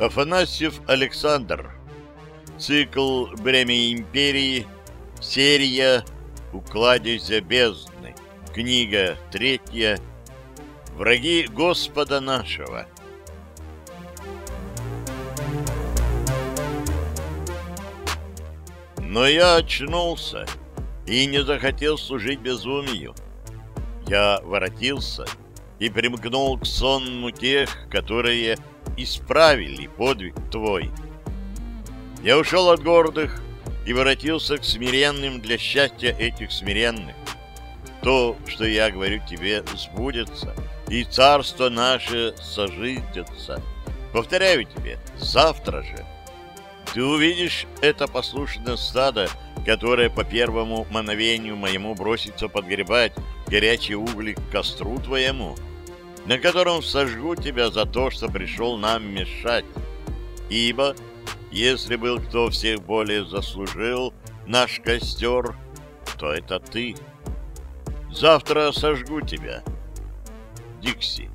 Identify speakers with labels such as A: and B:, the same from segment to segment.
A: Афанасьев Александр. Цикл «Бремя империи», серия «Укладезя бездны», книга третья «Враги Господа нашего». Но я очнулся и не захотел служить безумию. Я воротился и примкнул к сонму тех, которые исправили подвиг твой. Я ушел от гордых и воротился к смиренным для счастья этих смиренных. То, что я говорю тебе, сбудется, и царство наше сожитится. Повторяю тебе, завтра же. Ты увидишь это послушное стадо, которое по первому мановению моему бросится подгребать горячие угли к костру твоему, на котором сожгу тебя за то, что пришел нам мешать. Ибо, если был кто всех более заслужил наш костер, то это ты. Завтра сожгу тебя. Дикси.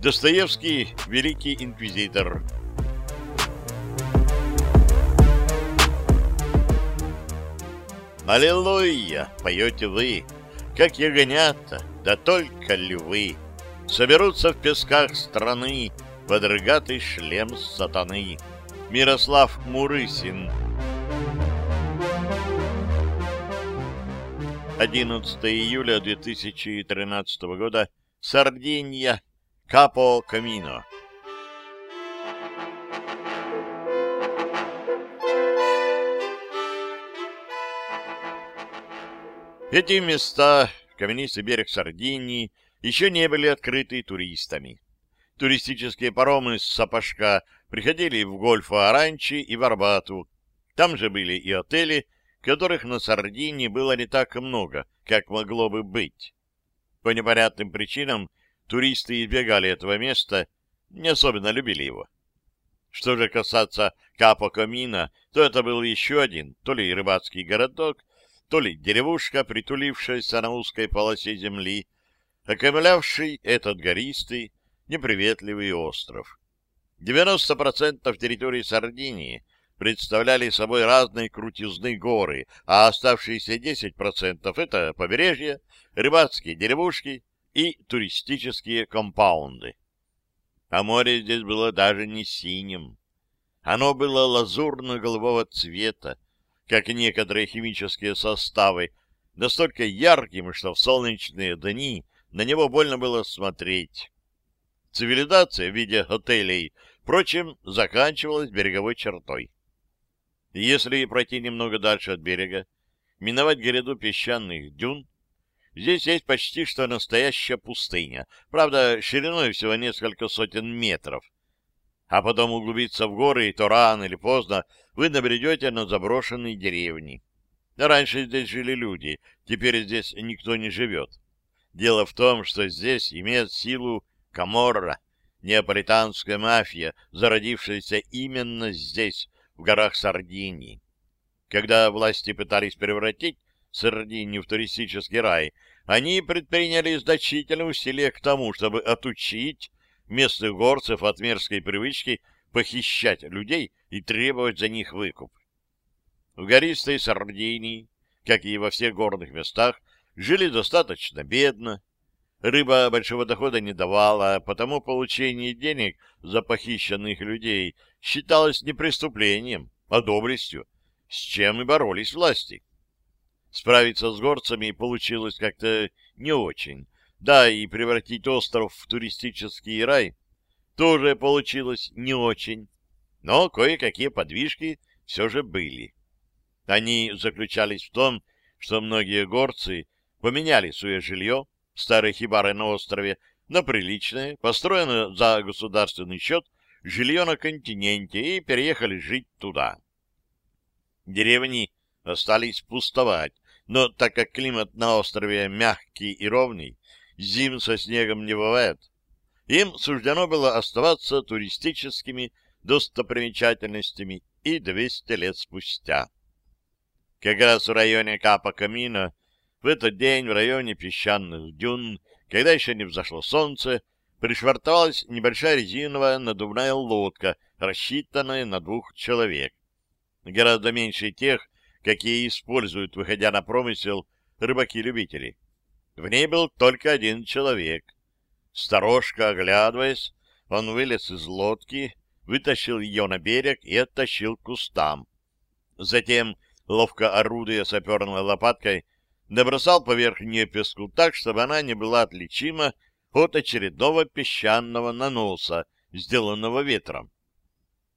A: Достоевский, Великий Инквизитор. Аллилуйя! Поете вы, как ягнята, да только львы. Соберутся в песках страны под рогатый шлем сатаны. Мирослав Мурысин. 11 июля 2013 года. Сардинья. Капо Камино. Эти места, каменистый берег Сардинии, еще не были открыты туристами. Туристические паромы с Сапожка приходили в Гольфо-Оранчи и в Арбату. Там же были и отели, которых на Сардинии было не так много, как могло бы быть. По непонятным причинам туристы избегали этого места, не особенно любили его. Что же касаться Капо-Камина, то это был еще один, то ли рыбацкий городок, то ли деревушка, притулившаяся на узкой полосе земли, окаймлявший этот гористый, неприветливый остров. 90% территории Сардинии представляли собой разные крутизны горы, а оставшиеся 10% — это побережье, рыбацкие деревушки и туристические компаунды. А море здесь было даже не синим. Оно было лазурно-голубого цвета, как и некоторые химические составы, настолько ярким, что в солнечные дни на него больно было смотреть. Цивилизация в виде отелей, впрочем, заканчивалась береговой чертой. Если пройти немного дальше от берега, миновать гряду песчаных дюн, здесь есть почти что настоящая пустыня, правда, шириной всего несколько сотен метров, а потом углубиться в горы, и то рано или поздно вы набредете на заброшенные деревни. Раньше здесь жили люди, теперь здесь никто не живет. Дело в том, что здесь имеет силу Каморра, неаполитанская мафия, зародившаяся именно здесь, в горах Сардинии. Когда власти пытались превратить Сардинию в туристический рай, они предприняли значительные усилия к тому, чтобы отучить местных горцев от мерзкой привычки похищать людей и требовать за них выкуп. В гористой Сардинии, как и во всех горных местах, жили достаточно бедно. Рыба большого дохода не давала, потому получение денег за похищенных людей считалось не преступлением, а доблестью, с чем и боролись власти. Справиться с горцами получилось как-то не очень, да, и превратить остров в туристический рай тоже получилось не очень, но кое-какие подвижки все же были. Они заключались в том, что многие горцы поменяли свое жилье, старые хибары на острове, на приличное, построенное за государственный счет, жилье на континенте и переехали жить туда. Деревни остались пустовать, но так как климат на острове мягкий и ровный, зим со снегом не бывает. Им суждено было оставаться туристическими достопримечательностями и 200 лет спустя. Как раз в районе Капа-Камина, в этот день в районе песчаных дюн, когда еще не взошло солнце, пришвартовалась небольшая резиновая надувная лодка рассчитанное на двух человек. Гораздо меньше тех, какие используют, выходя на промысел, рыбаки-любители. В ней был только один человек. Сторожка, оглядываясь, он вылез из лодки, вытащил ее на берег и оттащил к кустам. Затем, ловко орудуя саперной лопаткой, набросал поверх нее песку так, чтобы она не была отличима от очередного песчаного наноса, сделанного ветром.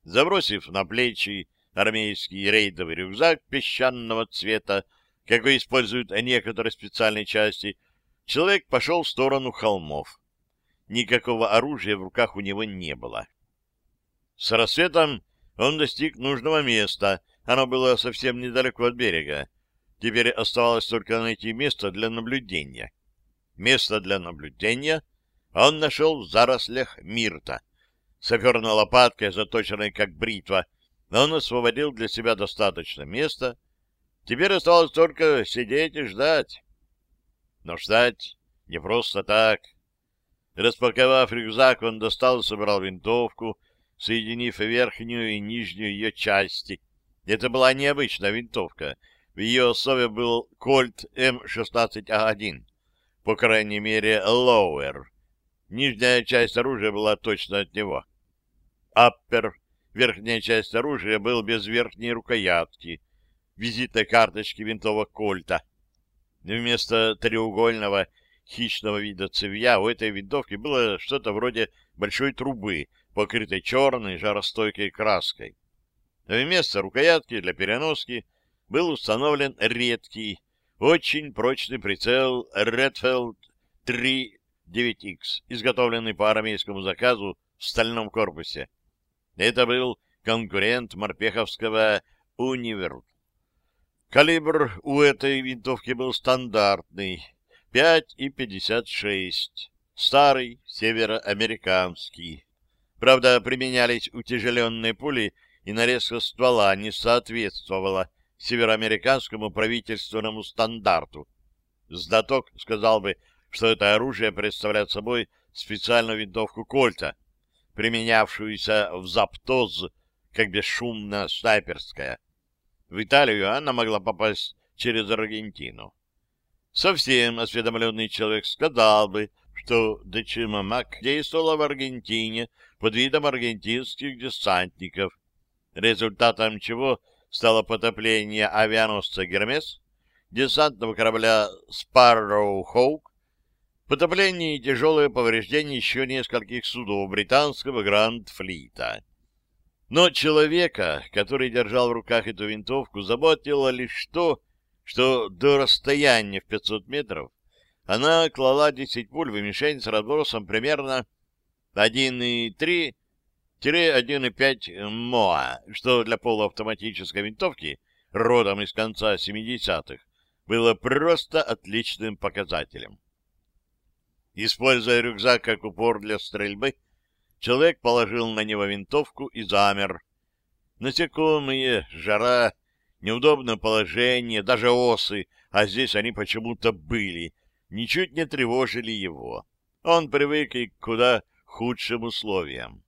A: Забросив на плечи армейский рейдовый рюкзак песчаного цвета, какой используют некоторые специальные части, человек пошел в сторону холмов. Никакого оружия в руках у него не было. С рассветом он достиг нужного места. Оно было совсем недалеко от берега. Теперь оставалось только найти место для наблюдения. Место для наблюдения он нашел в зарослях мирта. Саперной лопаткой, заточенной как бритва, он освободил для себя достаточно места. Теперь осталось только сидеть и ждать. Но ждать не просто так. Распаковав рюкзак, он достал и собрал винтовку, соединив верхнюю и нижнюю ее части. Это была необычная винтовка. В ее основе был Кольт М16А1, по крайней мере, Лоуэр. Нижняя часть оружия была точно от него. Аппер, верхняя часть оружия, был без верхней рукоятки, визитной карточки винтовок Кольта. Вместо треугольного хищного вида цевья у этой винтовки было что-то вроде большой трубы, покрытой черной жаростойкой краской. Вместо рукоятки для переноски был установлен редкий, очень прочный прицел Redfield 3 9X, изготовленный по армейскому заказу в стальном корпусе. Это был конкурент морпеховского «Универт». Калибр у этой винтовки был стандартный 5,56, старый, североамериканский. Правда, применялись утяжеленные пули, и нарезка ствола не соответствовала североамериканскому правительственному стандарту. Знаток сказал бы, что это оружие представляет собой специальную винтовку Кольта, применявшуюся в Заптоз как бесшумно снайперская. В Италию она могла попасть через Аргентину. Совсем осведомленный человек сказал бы, что Дечима Мак действовала в Аргентине под видом аргентинских десантников, результатом чего стало потопление авианосца «Гермес», десантного корабля «Спарроу Хоук», потопление и тяжелое повреждение еще нескольких судов британского Гранд-флита. Но человека, который держал в руках эту винтовку, заботило лишь то, что до расстояния в 500 метров она клала 10 пуль в мишень с разбросом примерно 1,3-1,5 МОА, что для полуавтоматической винтовки родом из конца 70-х было просто отличным показателем. Используя рюкзак как упор для стрельбы, человек положил на него винтовку и замер. Насекомые, жара, неудобное положение, даже осы, а здесь они почему-то были, ничуть не тревожили его. Он привык и к куда худшим условиям.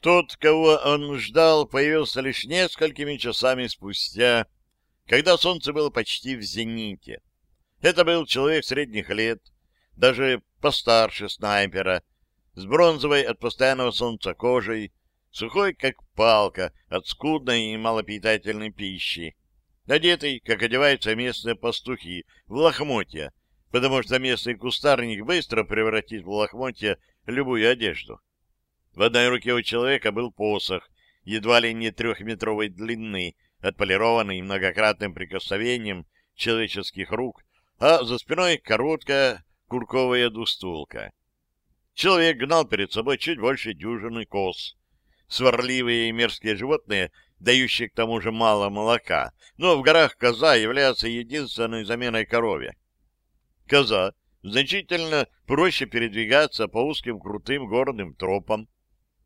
A: Тот, кого он ждал, появился лишь несколькими часами спустя, когда солнце было почти в зените. Это был человек средних лет, даже постарше снайпера, с бронзовой от постоянного солнца кожей, сухой, как палка, от скудной и малопитательной пищи, одетый, как одеваются местные пастухи, в лохмотья, потому что местный кустарник быстро превратит в лохмотья любую одежду. В одной руке у человека был посох, едва ли не трехметровой длины, отполированный многократным прикосновением человеческих рук, а за спиной короткая курковая двустволка. Человек гнал перед собой чуть больше дюжины коз. Сварливые и мерзкие животные, дающие к тому же мало молока, но в горах коза является единственной заменой корове. Коза значительно проще передвигаться по узким крутым горным тропам.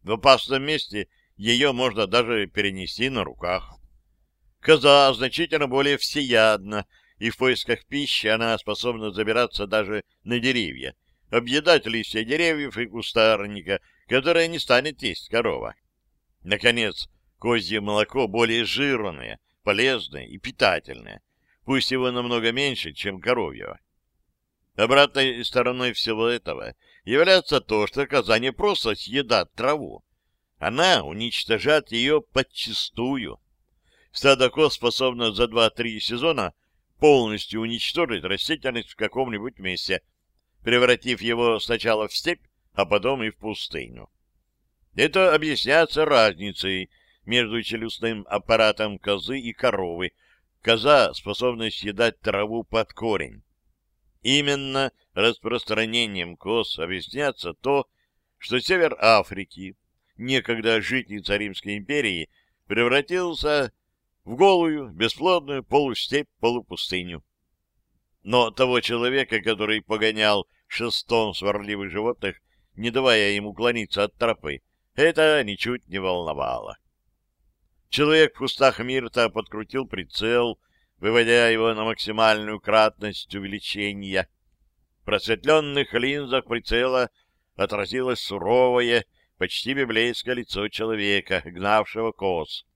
A: В опасном месте ее можно даже перенести на руках. Коза значительно более всеядна, и в поисках пищи она способна забираться даже на деревья, объедать листья деревьев и кустарника, которые не станет есть корова. Наконец, козье молоко более жирное, полезное и питательное, пусть его намного меньше, чем коровьего. Обратной стороной всего этого является то, что коза не просто съедает траву, она уничтожает ее подчистую. Стадо коз способно за 2-3 сезона полностью уничтожить растительность в каком-нибудь месте, превратив его сначала в степь, а потом и в пустыню. Это объясняется разницей между челюстным аппаратом козы и коровы. Коза способна съедать траву под корень. Именно распространением коз объясняется то, что север Африки, некогда житница Римской империи, превратился в голую, бесплодную полустепь-полупустыню. Но того человека, который погонял шестом сварливых животных, не давая им уклониться от тропы, это ничуть не волновало. Человек в кустах Мирта подкрутил прицел, выводя его на максимальную кратность увеличения. Просветленных линзах прицела отразилось суровое, почти библейское лицо человека, гнавшего коз.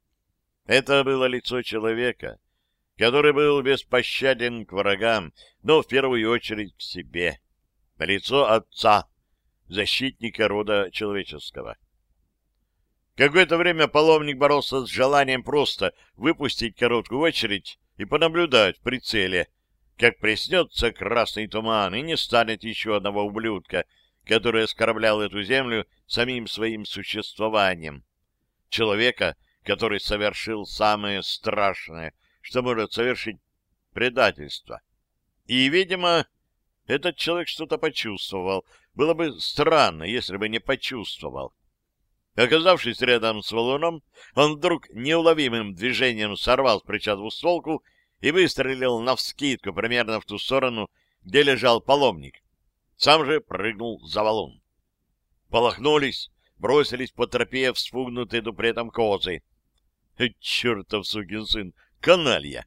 A: Это было лицо человека, который был беспощаден к врагам, но в первую очередь к себе. Лицо отца, защитника рода человеческого. Какое-то время паломник боролся с желанием просто выпустить короткую очередь и понаблюдать в прицеле, как приснется красный туман и не станет еще одного ублюдка, который оскорблял эту землю самим своим существованием. Человека, который совершил самое страшное, что может совершить предательство. И, видимо, этот человек что-то почувствовал. Было бы странно, если бы не почувствовал. Оказавшись рядом с валуном, он вдруг неуловимым движением сорвал с плеча двустволку и выстрелил навскидку примерно в ту сторону, где лежал паломник. Сам же прыгнул за валун. Полохнулись, бросились по тропе вспугнутые дупретом козы. Э, чертов сукин сын, каналья!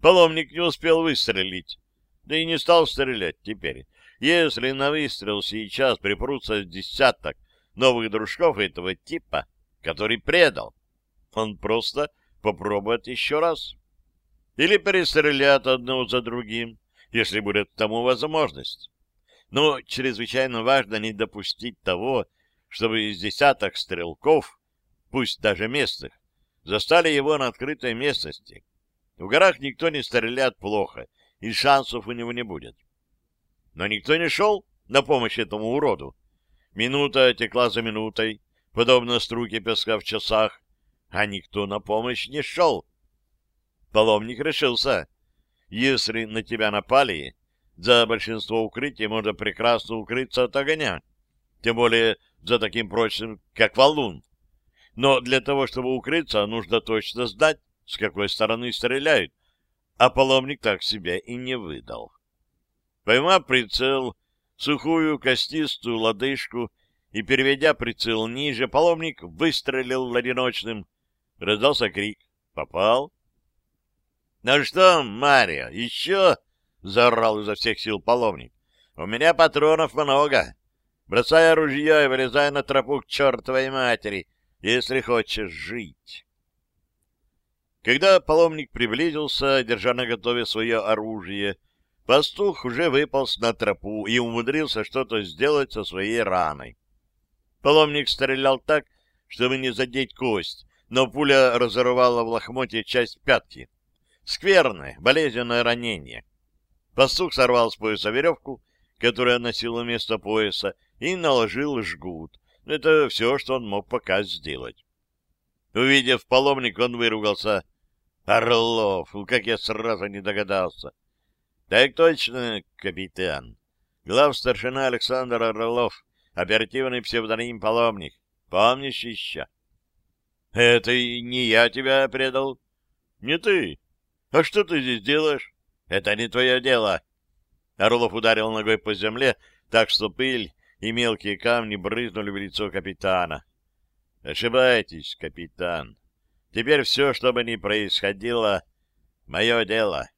A: Паломник не успел выстрелить, да и не стал стрелять теперь. Если на выстрел сейчас припрутся десяток новых дружков этого типа, который предал, он просто попробует еще раз. Или перестрелят одного за другим, если будет тому возможность. Но чрезвычайно важно не допустить того, чтобы из десяток стрелков, пусть даже местных, застали его на открытой местности. В горах никто не стреляет плохо, и шансов у него не будет. Но никто не шел на помощь этому уроду. Минута текла за минутой, подобно струке песка в часах, а никто на помощь не шел. Паломник решился. Если на тебя напали, за большинство укрытий можно прекрасно укрыться от огня, тем более за таким прочным, как валун. Но для того, чтобы укрыться, нужно точно знать, с какой стороны стреляют, а паломник так себя и не выдал. Поймав прицел, сухую костистую лодыжку и, переведя прицел ниже, паломник выстрелил одиночным. Раздался крик. «Попал?» «Ну что, Марио, еще?» — заорал изо всех сил паломник. «У меня патронов много. Бросай ружье и вылезай на тропу к чертовой матери если хочешь жить. Когда паломник приблизился, держа на готове свое оружие, пастух уже выполз на тропу и умудрился что-то сделать со своей раной. Паломник стрелял так, чтобы не задеть кость, но пуля разорвала в лохмотье часть пятки. Скверное, болезненное ранение. Пастух сорвал с пояса веревку, которая носила вместо пояса, и наложил жгут, это все, что он мог пока сделать. Увидев паломник, он выругался. «Орлов! Как я сразу не догадался!» «Так точно, капитан. Глав старшина Александр Орлов, оперативный псевдоним паломник. Помнишь еще?» «Это не я тебя предал?» «Не ты. А что ты здесь делаешь?» «Это не твое дело». Орлов ударил ногой по земле, так что пыль и мелкие камни брызнули в лицо капитана. «Ошибаетесь, капитан. Теперь все, что бы ни происходило, мое дело».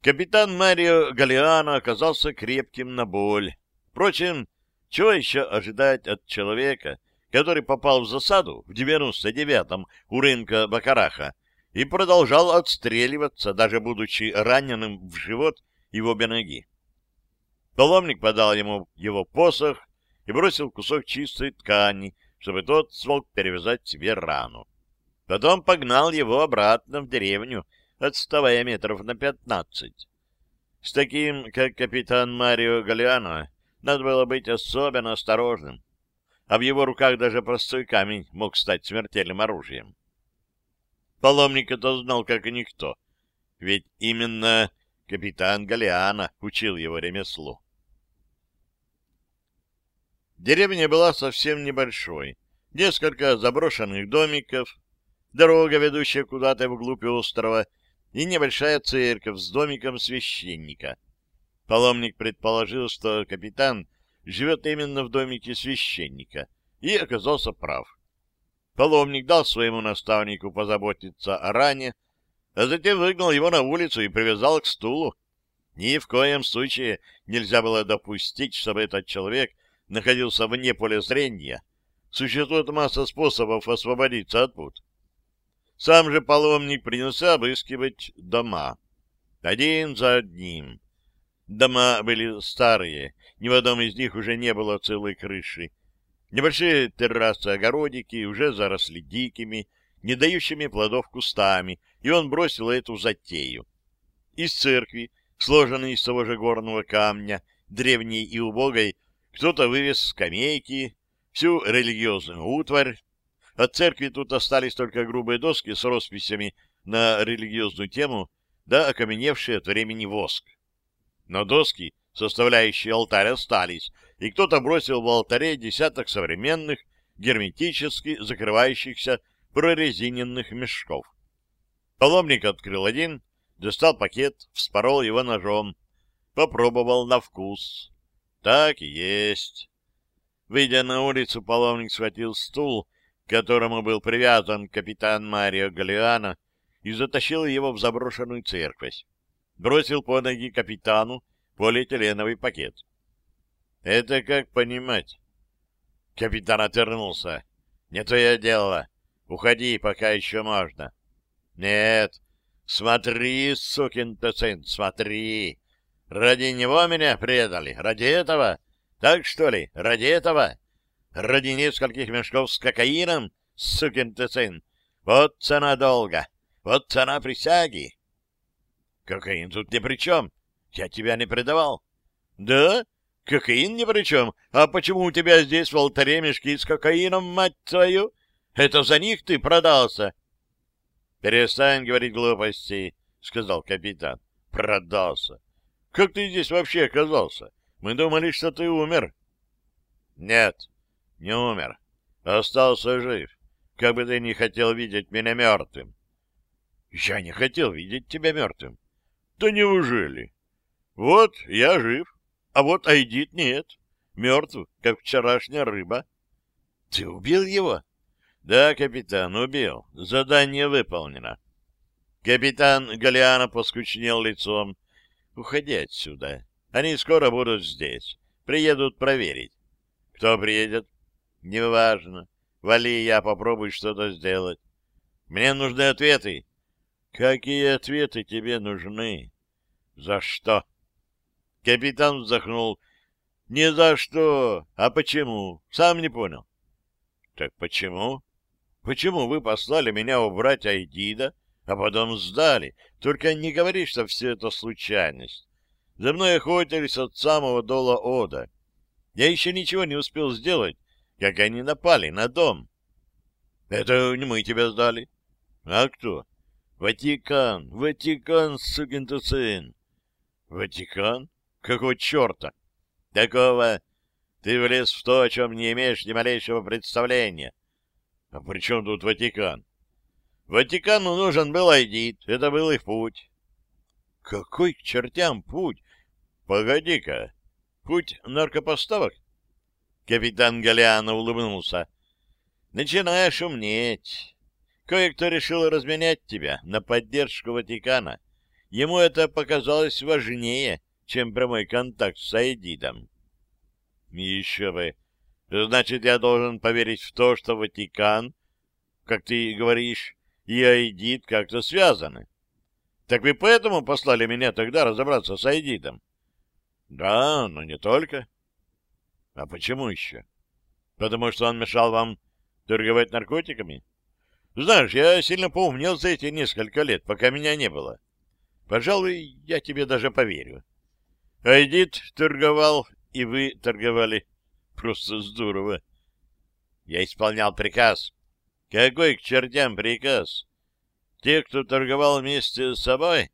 A: Капитан Марио Галиано оказался крепким на боль. Впрочем, чего еще ожидать от человека, который попал в засаду в 99-м у рынка Бакараха и продолжал отстреливаться, даже будучи раненым в живот и в обе ноги. Паломник подал ему его посох и бросил кусок чистой ткани, чтобы тот смог перевязать себе рану. Потом погнал его обратно в деревню, отставая метров на пятнадцать. С таким, как капитан Марио Галиано, надо было быть особенно осторожным, а в его руках даже простой камень мог стать смертельным оружием. Паломник это знал как и никто, ведь именно капитан Галиано учил его ремеслу. Деревня была совсем небольшой. Несколько заброшенных домиков, дорога, ведущая куда-то вглубь острова, и небольшая церковь с домиком священника. Паломник предположил, что капитан живет именно в домике священника, и оказался прав. Паломник дал своему наставнику позаботиться о ране, а затем выгнал его на улицу и привязал к стулу. Ни в коем случае нельзя было допустить, чтобы этот человек находился вне поля зрения, существует масса способов освободиться от пут. Сам же паломник принялся обыскивать дома. Один за одним. Дома были старые, ни в одном из них уже не было целой крыши. Небольшие террасы-огородики уже заросли дикими, не дающими плодов кустами, и он бросил эту затею. Из церкви, сложенной из того же горного камня, древней и убогой, кто-то вывез скамейки, всю религиозную утварь. От церкви тут остались только грубые доски с росписями на религиозную тему, да окаменевший от времени воск. Но доски, составляющие алтарь, остались, и кто-то бросил в алтаре десяток современных, герметически закрывающихся прорезиненных мешков. Паломник открыл один, достал пакет, вспорол его ножом, попробовал на вкус. Так и есть. Выйдя на улицу, половник схватил стул, к которому был привязан капитан Марио Галиано, и затащил его в заброшенную церковь. Бросил по ноги капитану полиэтиленовый пакет. Это как понимать? Капитан отвернулся. Не твое дело. Уходи, пока еще можно. Нет, смотри, сукин ты сын, смотри. Ради него меня предали? Ради этого? Так что ли? Ради этого? Ради нескольких мешков с кокаином? Сукин ты сын! Вот цена долга! Вот цена присяги! Кокаин тут ни при чем. Я тебя не предавал. Да? Кокаин ни при чем. А почему у тебя здесь в алтаре мешки с кокаином, мать твою? Это за них ты продался? Перестань говорить глупости, сказал капитан. Продался. Как ты здесь вообще оказался? Мы думали, что ты умер. Нет, не умер. Остался жив. Как бы ты не хотел видеть меня мертвым. Я не хотел видеть тебя мертвым. Да неужели? Вот я жив, а вот Айдит нет. Мертв, как вчерашняя рыба. Ты убил его? Да, капитан, убил. Задание выполнено. Капитан Галиана поскучнел лицом. Уходи отсюда. Они скоро будут здесь. Приедут проверить. Кто приедет? Неважно. Вали, я попробую что-то сделать. Мне нужны ответы. Какие ответы тебе нужны? За что? Капитан вздохнул. Не за что, а почему? Сам не понял. Так почему? Почему вы послали меня убрать Айдида, а потом сдали. Только не говори, что все это случайность. За мной охотились от самого дола Ода. Я еще ничего не успел сделать, как они напали на дом. Это не мы тебя сдали. А кто? Ватикан, Ватикан, сукин ты сын. Ватикан? Какого черта? Такого ты влез в то, о чем не имеешь ни малейшего представления. А при чем тут Ватикан? Ватикану нужен был Айдит, это был их путь. Какой к чертям путь? Погоди-ка, путь наркопоставок? Капитан Галиано улыбнулся. Начинаешь умнеть. Кое-кто решил разменять тебя на поддержку Ватикана. ему это показалось важнее, чем прямой контакт с Айдидом. Еще бы. Значит, я должен поверить в то, что Ватикан, как ты говоришь, и Айдид как-то связаны. Так вы поэтому послали меня тогда разобраться с Айдидом? Да, но не только. А почему еще? Потому что он мешал вам торговать наркотиками? Знаешь, я сильно поумнел за эти несколько лет, пока меня не было. Пожалуй, я тебе даже поверю. Айдит торговал, и вы торговали. Просто здорово. Я исполнял приказ. Какой к чертям приказ? Те, кто торговал вместе с собой?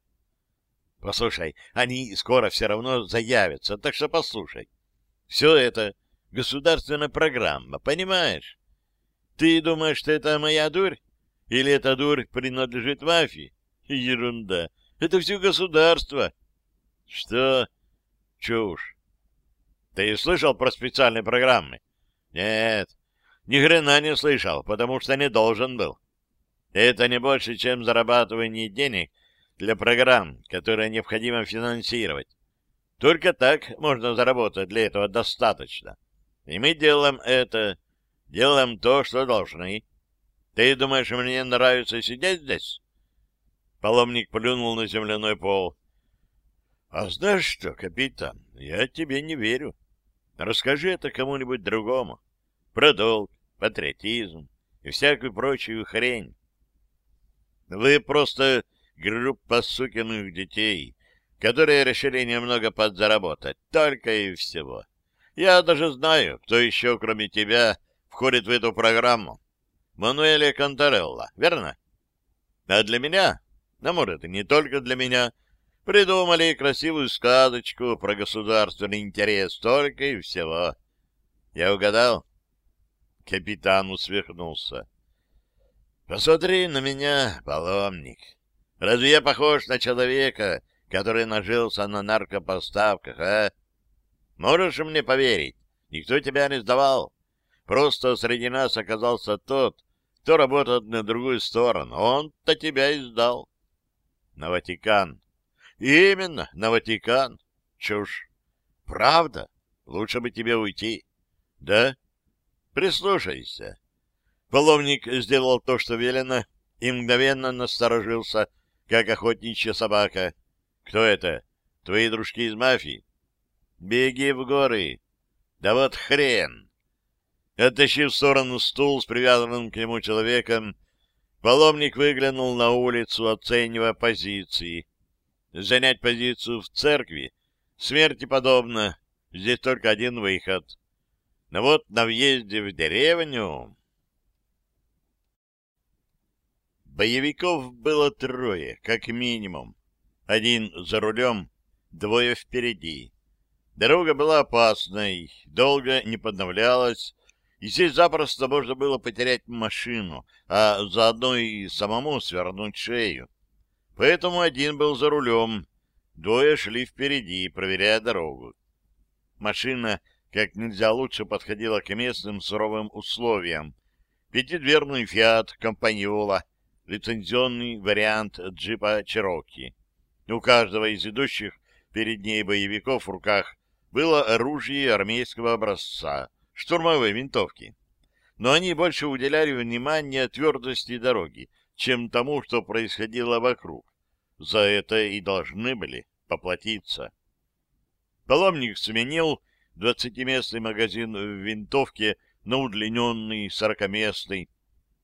A: Послушай, они скоро все равно заявятся, так что послушай. Все это государственная программа, понимаешь? Ты думаешь, что это моя дурь? Или эта дурь принадлежит мафии? Ерунда. Это все государство. Что? Чушь. Ты слышал про специальные программы? Нет, ни хрена не слышал, потому что не должен был. Это не больше, чем зарабатывание денег для программ, которые необходимо финансировать. Только так можно заработать, для этого достаточно. И мы делаем это, делаем то, что должны. Ты думаешь, мне нравится сидеть здесь? Паломник плюнул на земляной пол. — А знаешь что, капитан, я тебе не верю. Расскажи это кому-нибудь другому. Про долг, патриотизм и всякую прочую хрень. Вы просто группа сукиных детей, которые решили немного подзаработать, только и всего. Я даже знаю, кто еще, кроме тебя, входит в эту программу. Мануэле Конторелло, верно? А для меня а может и не только для меня, придумали красивую сказочку про государственный интерес только и всего. Я угадал? Капитан усмехнулся. Посмотри на меня, паломник. Разве я похож на человека, который нажился на наркопоставках, а? Можешь мне поверить? Никто тебя не сдавал. Просто среди нас оказался тот, кто работает на другую сторону. Он-то тебя и сдал. На Ватикан. Именно, на Ватикан. Чушь. Правда? Лучше бы тебе уйти. Да? Прислушайся. Половник сделал то, что велено, и мгновенно насторожился, как охотничья собака. Кто это? Твои дружки из мафии? Беги в горы. Да вот хрен. Оттащив в сторону стул с привязанным к нему человеком, Паломник выглянул на улицу, оценивая позиции. Занять позицию в церкви смерти подобно, здесь только один выход. Но вот на въезде в деревню... Боевиков было трое, как минимум. Один за рулем, двое впереди. Дорога была опасной, долго не подновлялась, и здесь запросто можно было потерять машину, а заодно и самому свернуть шею. Поэтому один был за рулем, двое шли впереди, проверяя дорогу. Машина как нельзя лучше подходила к местным суровым условиям. Пятидверный «Фиат» Компаньола, лицензионный вариант джипа «Чероки». У каждого из идущих перед ней боевиков в руках было оружие армейского образца, штурмовые винтовки. Но они больше уделяли внимание твердости дороги, чем тому, что происходило вокруг. За это и должны были поплатиться. Паломник сменил двадцатиместный магазин в винтовке на удлиненный сорокаместный.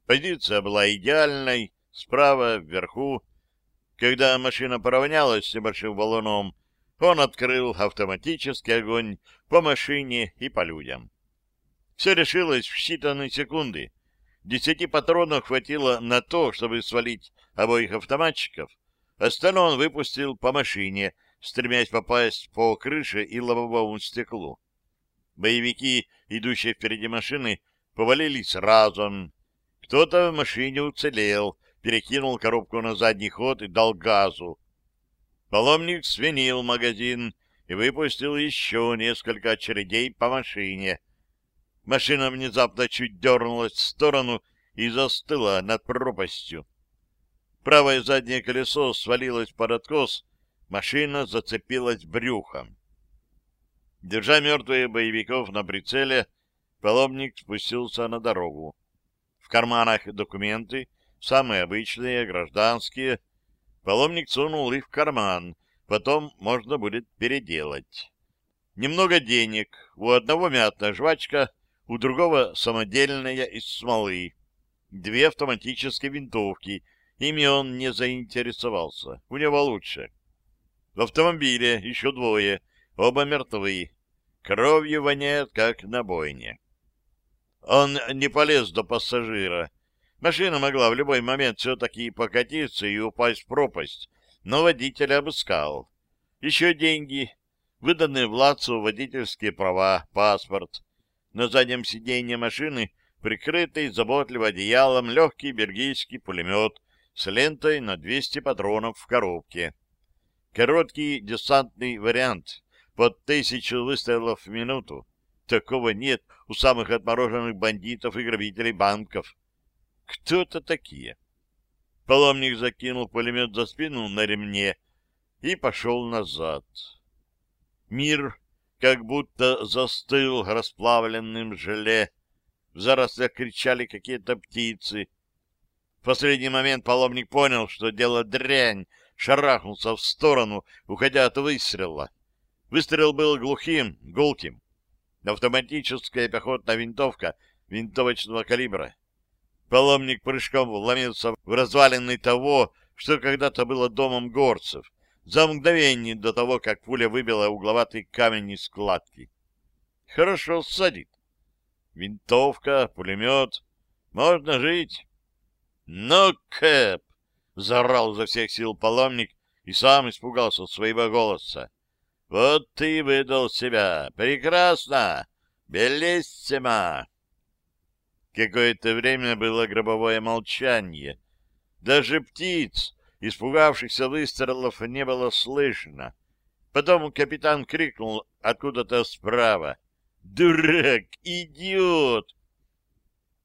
A: Позиция была идеальной, справа, вверху. Когда машина поравнялась с небольшим валуном, он открыл автоматический огонь по машине и по людям. Все решилось в считанные секунды. Десяти патронов хватило на то, чтобы свалить обоих автоматчиков. Остальное он выпустил по машине, стремясь попасть по крыше и лобовому стеклу. Боевики, идущие впереди машины, повалились разом. Кто-то в машине уцелел, перекинул коробку на задний ход и дал газу. Паломник свинил магазин и выпустил еще несколько очередей по машине — Машина внезапно чуть дернулась в сторону и застыла над пропастью. Правое заднее колесо свалилось под откос, машина зацепилась брюхом. Держа мертвых боевиков на прицеле, паломник спустился на дорогу. В карманах документы, самые обычные, гражданские. Паломник сунул их в карман, потом можно будет переделать. Немного денег, у одного мятная жвачка, у другого самодельная из смолы. Две автоматические винтовки, ими он не заинтересовался, у него лучше. В автомобиле еще двое, оба мертвы. Кровью воняет, как на бойне. Он не полез до пассажира. Машина могла в любой момент все-таки покатиться и упасть в пропасть, но водитель обыскал. Еще деньги, выданные Владцу водительские права, паспорт. На заднем сиденье машины, прикрытый заботливо одеялом, легкий бельгийский пулемет с лентой на 200 патронов в коробке. Короткий десантный вариант под тысячу выстрелов в минуту. Такого нет у самых отмороженных бандитов и грабителей банков. Кто это такие? Паломник закинул пулемет за спину на ремне и пошел назад. Мир как будто застыл расплавленным желе. В зарослях кричали какие-то птицы. В последний момент паломник понял, что дело дрянь, шарахнулся в сторону, уходя от выстрела. Выстрел был глухим, гулким. Автоматическая пехотная винтовка винтовочного калибра. Паломник прыжком вломился в развалины того, что когда-то было домом горцев, за мгновение до того, как пуля выбила угловатый камень из складки. Хорошо садит. Винтовка, пулемет. Можно жить. Но, Кэп! — заорал изо всех сил паломник и сам испугался своего голоса. Вот ты выдал себя. Прекрасно! Белиссимо! Какое-то время было гробовое молчание. Даже птиц, испугавшихся выстрелов, не было слышно. Потом капитан крикнул откуда-то справа. «Дурак! Идиот!»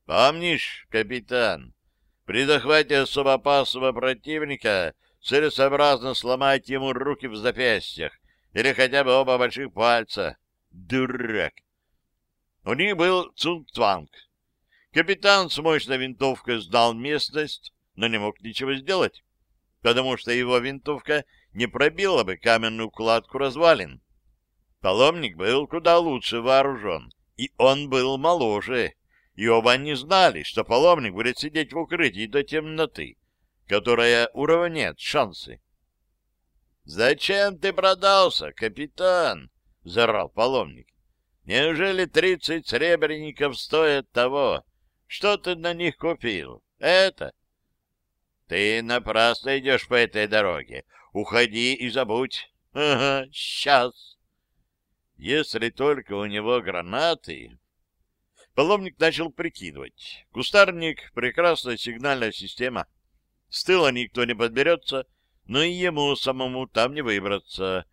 A: «Помнишь, капитан, при захвате особо опасного противника целесообразно сломать ему руки в запястьях, или хотя бы оба больших пальца. Дурак! У них был Цунцванг. Капитан с мощной винтовкой сдал местность, но не мог ничего сделать, потому что его винтовка не пробила бы каменную кладку развалин. Паломник был куда лучше вооружен, и он был моложе, и оба они знали, что паломник будет сидеть в укрытии до темноты, которая уравняет шансы. «Зачем ты продался, капитан?» — зарал паломник. «Неужели тридцать сребреников стоят того? Что ты на них купил? Это?» «Ты напрасно идешь по этой дороге. Уходи и забудь. Ага, сейчас». Если только у него гранаты... Паломник начал прикидывать. Кустарник — прекрасная сигнальная система. С тыла никто не подберется, но и ему самому там не выбраться.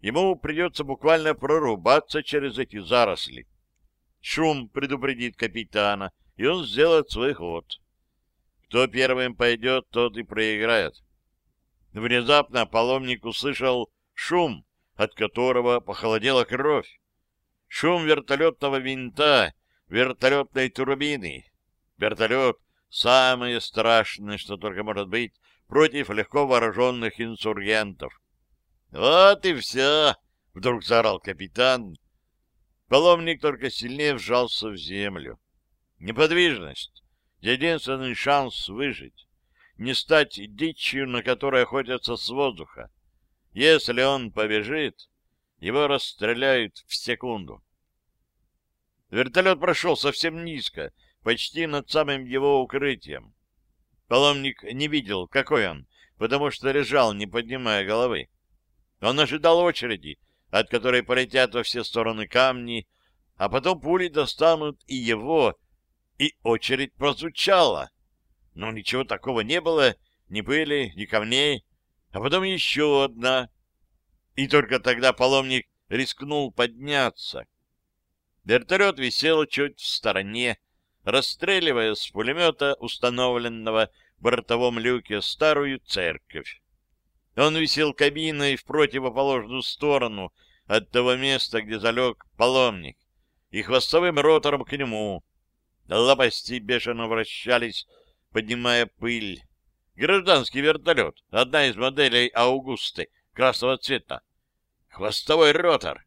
A: Ему придется буквально прорубаться через эти заросли. Шум предупредит капитана, и он сделает свой ход. Кто первым пойдет, тот и проиграет. Внезапно паломник услышал шум, от которого похолодела кровь. Шум вертолетного винта, вертолетной турбины. Вертолет — самое страшное, что только может быть против легко вооруженных инсургентов. «Вот и все!» — вдруг заорал капитан. Паломник только сильнее вжался в землю. Неподвижность — единственный шанс выжить. Не стать дичью, на которой охотятся с воздуха. Если он побежит, его расстреляют в секунду. Вертолет прошел совсем низко, почти над самым его укрытием. Паломник не видел, какой он, потому что лежал, не поднимая головы. Он ожидал очереди, от которой полетят во все стороны камни, а потом пули достанут и его, и очередь прозвучала. Но ничего такого не было, ни пыли, ни камней, а потом еще одна. И только тогда паломник рискнул подняться. Вертолет висел чуть в стороне, расстреливая с пулемета, установленного в бортовом люке старую церковь. Он висел кабиной в противоположную сторону от того места, где залег паломник, и хвостовым ротором к нему. Лопасти бешено вращались, поднимая пыль. Гражданский вертолет, одна из моделей Аугусты, красного цвета. Хвостовой ротор.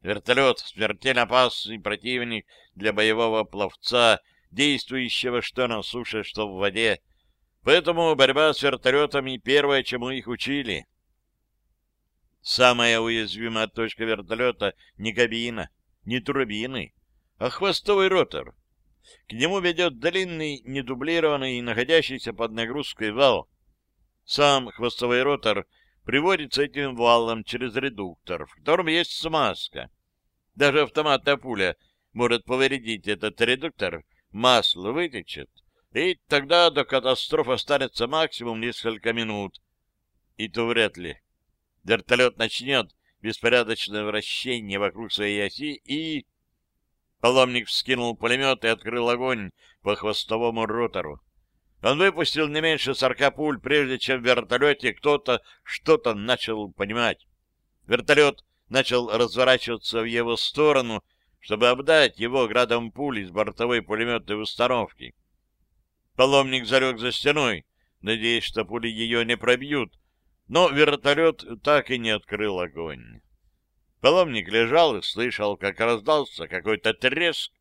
A: Вертолет — смертельно опасный противник для боевого пловца, действующего что на суше, что в воде. Поэтому борьба с вертолетами — первое, чему их учили. Самая уязвимая точка вертолета — не кабина, не турбины, а хвостовый ротор. К нему ведет длинный, недублированный находящийся под нагрузкой вал. Сам хвостовой ротор приводится этим валом через редуктор, в котором есть смазка. Даже автоматная пуля может повредить этот редуктор, масло вытечет, и тогда до катастрофы останется максимум несколько минут. И то вряд ли. Вертолет начнет беспорядочное вращение вокруг своей оси и... Паломник вскинул пулемет и открыл огонь по хвостовому ротору. Он выпустил не меньше сорока пуль, прежде чем в вертолете кто-то что-то начал понимать. Вертолет начал разворачиваться в его сторону, чтобы обдать его градом пуль из бортовой пулеметной установки. Паломник залег за стеной, надеясь, что пули ее не пробьют, но вертолет так и не открыл огонь. Паломник лежал и слышал, как раздался какой-то треск,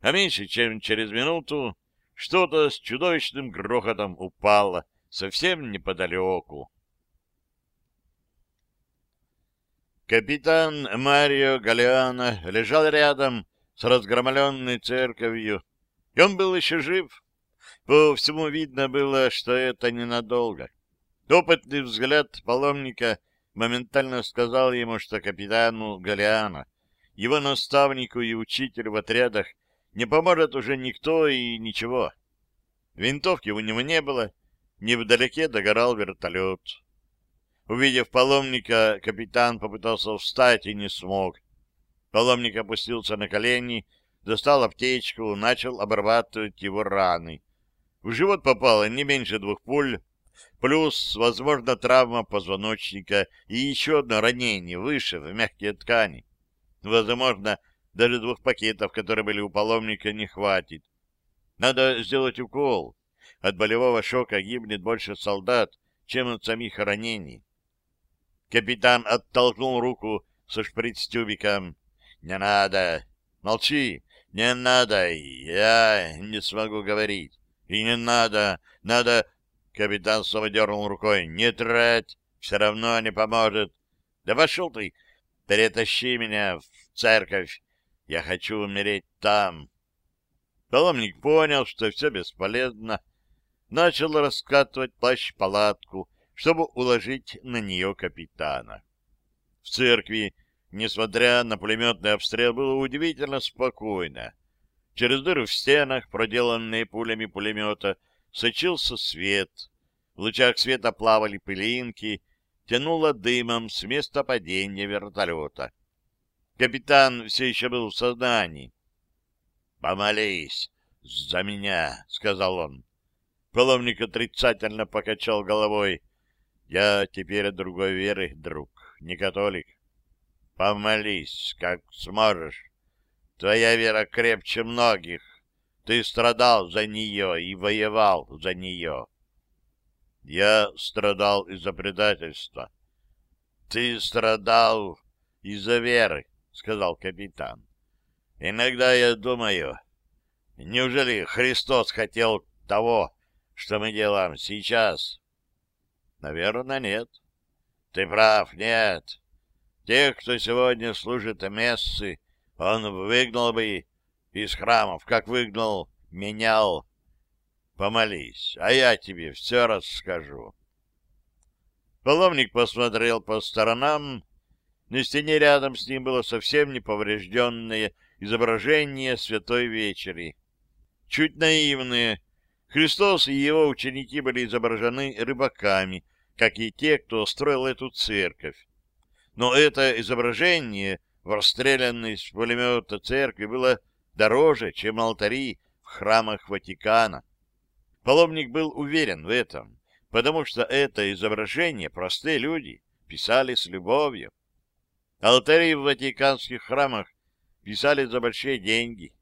A: а меньше чем через минуту что-то с чудовищным грохотом упало совсем неподалеку. Капитан Марио Галиано лежал рядом с разгромленной церковью, и он был еще жив. По всему видно было, что это ненадолго. Опытный взгляд паломника моментально сказал ему, что капитану Галиана, его наставнику и учителю в отрядах, не поможет уже никто и ничего. Винтовки у него не было, невдалеке догорал вертолет. Увидев паломника, капитан попытался встать и не смог. Паломник опустился на колени, достал аптечку, начал обрабатывать его раны. В живот попало не меньше двух пуль, плюс, возможно, травма позвоночника и еще одно ранение выше, в мягкие ткани. Возможно, даже двух пакетов, которые были у паломника, не хватит. Надо сделать укол. От болевого шока гибнет больше солдат, чем от самих ранений. Капитан оттолкнул руку со шприц-тюбиком. «Не надо! Молчи! Не надо! Я не смогу говорить! И не надо! Надо...» Капитан снова дернул рукой. «Не трать! Все равно не поможет! Да пошел ты! Перетащи меня в церковь! Я хочу умереть там!» Паломник понял, что все бесполезно. Начал раскатывать плащ-палатку, чтобы уложить на нее капитана. В церкви, несмотря на пулеметный обстрел, было удивительно спокойно. Через дыры в стенах, проделанные пулями пулемета, сочился свет. В лучах света плавали пылинки, тянуло дымом с места падения вертолета. Капитан все еще был в сознании. «Помолись за меня», — сказал он. Паломник отрицательно покачал головой. «Я теперь другой веры, друг, не католик. Помолись, как сможешь. Твоя вера крепче многих. Ты страдал за нее и воевал за нее. Я страдал из-за предательства. Ты страдал из-за веры, сказал капитан. Иногда я думаю, неужели Христос хотел того, что мы делаем сейчас? Наверное, нет. Ты прав, нет. Тех, кто сегодня служит мессы, он выгнал бы из храмов, как выгнал, менял. Помолись, а я тебе все расскажу. Половник посмотрел по сторонам. На стене рядом с ним было совсем неповрежденное изображение Святой Вечери. Чуть наивные. Христос и его ученики были изображены рыбаками, как и те, кто строил эту церковь. Но это изображение в расстрелянной из пулемета церкви было дороже, чем алтари в храмах Ватикана. Паломник был уверен в этом, потому что это изображение простые люди писали с любовью. Алтари в ватиканских храмах писали за большие деньги.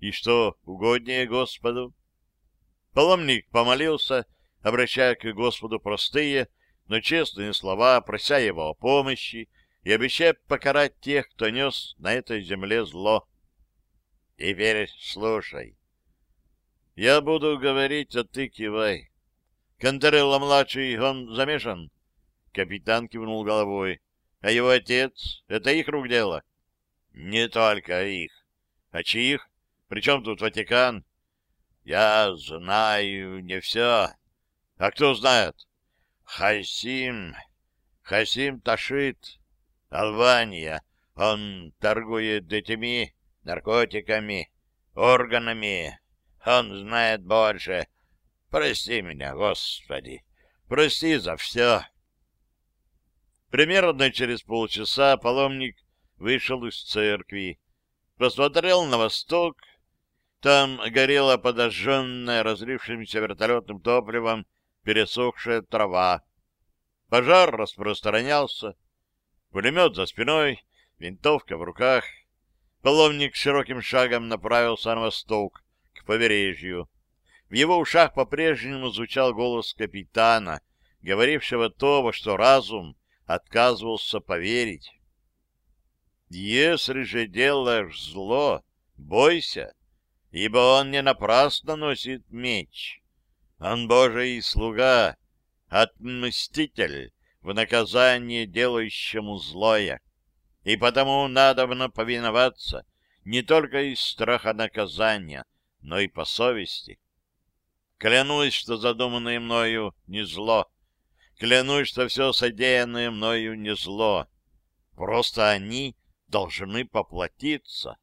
A: И что угоднее Господу? Паломник помолился, обращая к Господу простые, но честные слова, прося его о помощи и обещая покарать тех, кто нес на этой земле зло. Теперь слушай. Я буду говорить, а ты кивай. Кантерелло-младший, он замешан? Капитан кивнул головой. А его отец? Это их рук дело? Не только их. А чьих? Причем тут Ватикан? Я знаю не все. А кто знает? Хасим. Хасим Ташит. Албания. Он торгует этими наркотиками, органами. Он знает больше. Прости меня, Господи. Прости за все. Примерно через полчаса паломник вышел из церкви, посмотрел на восток. Там горела подожженная разлившимся вертолетным топливом пересохшая трава. Пожар распространялся. Пулемет за спиной, винтовка в руках. Паломник широким шагом направился на восток, к побережью. В его ушах по-прежнему звучал голос капитана, говорившего то, во что разум отказывался поверить. «Если же делаешь зло, бойся, ибо он не напрасно носит меч. Он Божий слуга, отмститель в наказание делающему злое, и потому надобно повиноваться не только из страха наказания, но и по совести. Клянусь, что задуманное мною не зло. Клянусь, что все содеянное мною не зло. Просто они должны поплатиться.